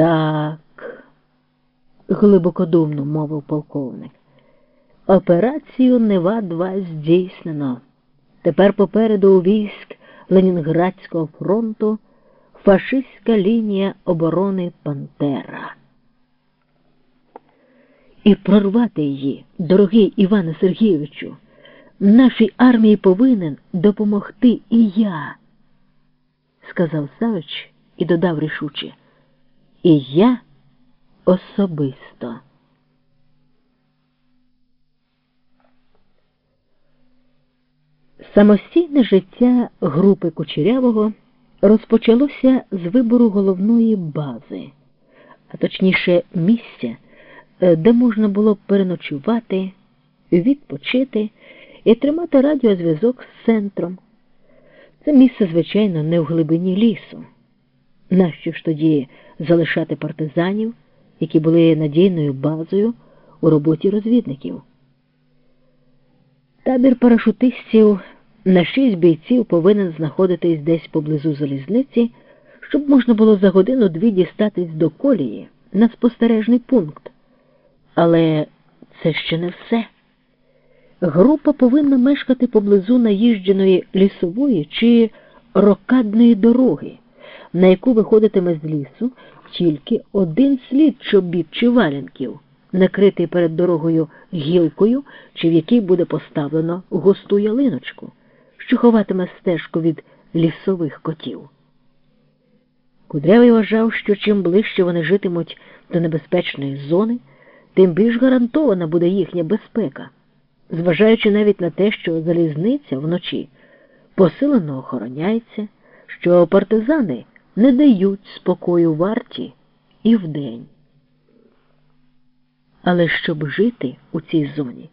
Так, глибокодумно мовив полковник. Операцію Нева 2 здійснено. Тепер попереду у військ Ленінградського фронту фашистська лінія оборони Пантера. І прорвати її, дорогий Іване Сергійовичу, нашій армії повинен допомогти і я, сказав Савич і додав рішуче. І я особисто. Самостійне життя групи Кучерявого розпочалося з вибору головної бази, а точніше місця, е, де можна було переночувати, відпочити і тримати радіозв'язок з центром. Це місце, звичайно, не в глибині лісу. Нащо ж тоді залишати партизанів, які були надійною базою у роботі розвідників? Табір парашутистів на шість бійців повинен знаходитись десь поблизу залізниці, щоб можна було за годину-дві дістатись до колії на спостережний пункт. Але це ще не все. Група повинна мешкати поблизу наїждженої лісової чи рокадної дороги, на яку виходитиме з лісу тільки один слід чобіт чи валянків, накритий перед дорогою гілкою, чи в якій буде поставлено густу ялиночку що ховатиме стежку від лісових котів. Кудрявий вважав, що чим ближче вони житимуть до небезпечної зони, тим більш гарантована буде їхня безпека, зважаючи навіть на те, що залізниця вночі посилено охороняється, що партизани не дають спокою варті і вдень. Але щоб жити у цій зоні,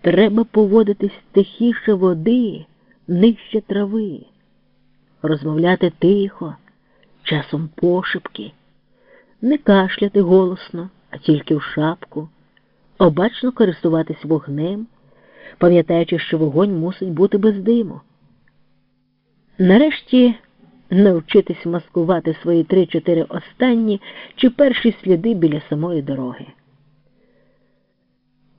треба поводитись тихіше води нижче трави, розмовляти тихо, часом пошепки, не кашляти голосно, а тільки в шапку, обачно користуватись вогнем, пам'ятаючи, що вогонь мусить бути без диму. Нарешті навчитись маскувати свої три-чотири останні чи перші сліди біля самої дороги.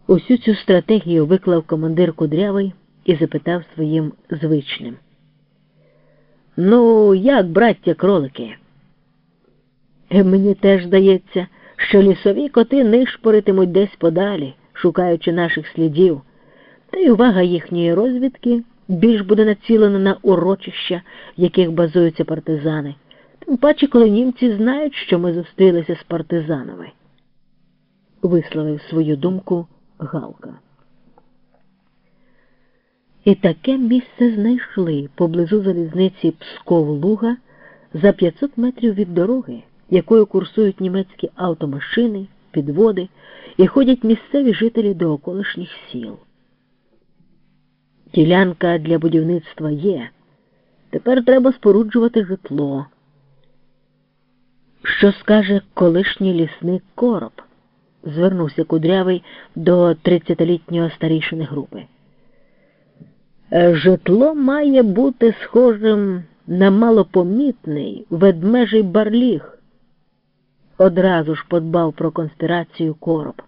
Усю цю стратегію виклав командир Кудрявий і запитав своїм звичним. Ну, як, браття кролики? Е, мені теж здається, що лісові коти нишпоритимуть десь подалі, шукаючи наших слідів, та й увага їхньої розвідки більш буде націлена на урочища, в яких базуються партизани, тим паче, коли німці знають, що ми зустрілися з партизанами, висловив свою думку Галка. І таке місце знайшли поблизу залізниці Псков-Луга за 500 метрів від дороги, якою курсують німецькі автомашини, підводи і ходять місцеві жителі до околишніх сіл. Ділянка для будівництва є. Тепер треба споруджувати житло. Що скаже колишній лісник короб? звернувся кудрявий до 30-літнього старішини групи. Е, житло має бути схожим на малопомітний ведмежий барліг. Одразу ж подбав про конспірацію короб.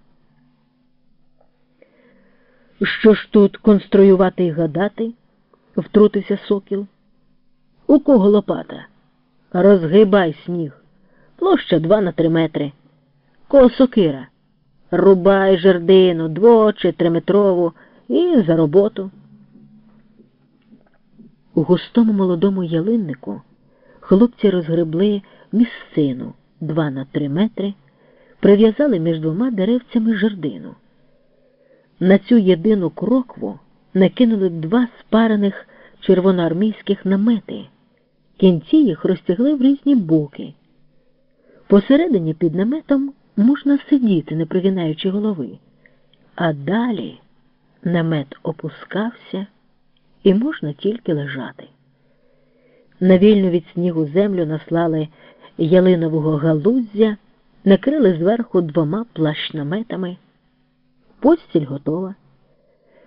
Що ж тут конструювати і гадати? втрутився сокіл. У кого лопата? Розгибай сніг. Площа два на три метри. Кого сокира. Рубай жердину дво чи триметрову і за роботу. У густому молодому ялиннику хлопці розгребли місцину два на три метри, прив'язали між двома деревцями жердину. На цю єдину крокву накинули два спарених червоноармійських намети. Кінці їх розтягли в різні боки. Посередині під наметом можна сидіти, не пригинаючи голови, а далі намет опускався і можна тільки лежати. На вільну від снігу землю наслали ялинового галуздя, накрили зверху двома плащнаметами. Постіль готова.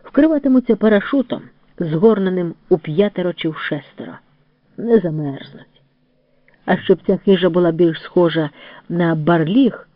Вкриватимуться парашутом, згорненим у п'ятеро чи в шестеро. Не замерзнуть. А щоб ця хижа була більш схожа на барліг,